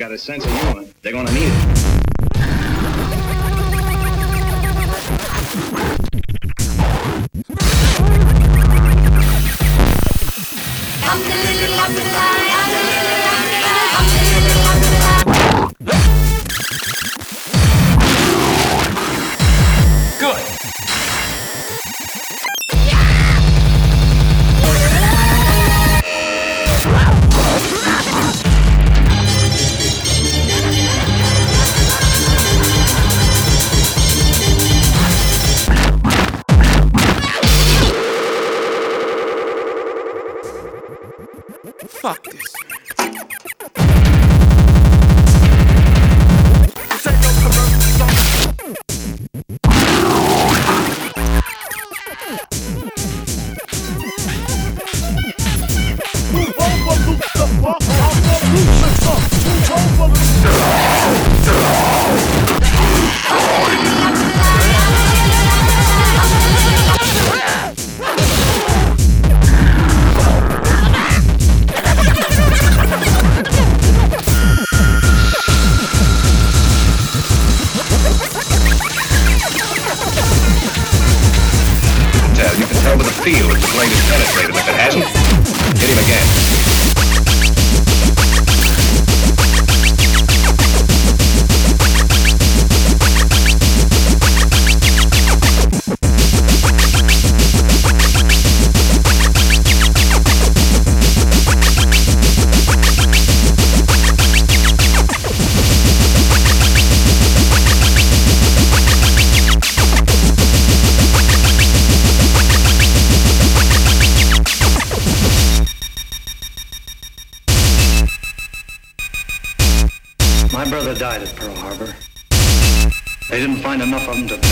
got a sense of humor. They're gonna need it. Enough of them to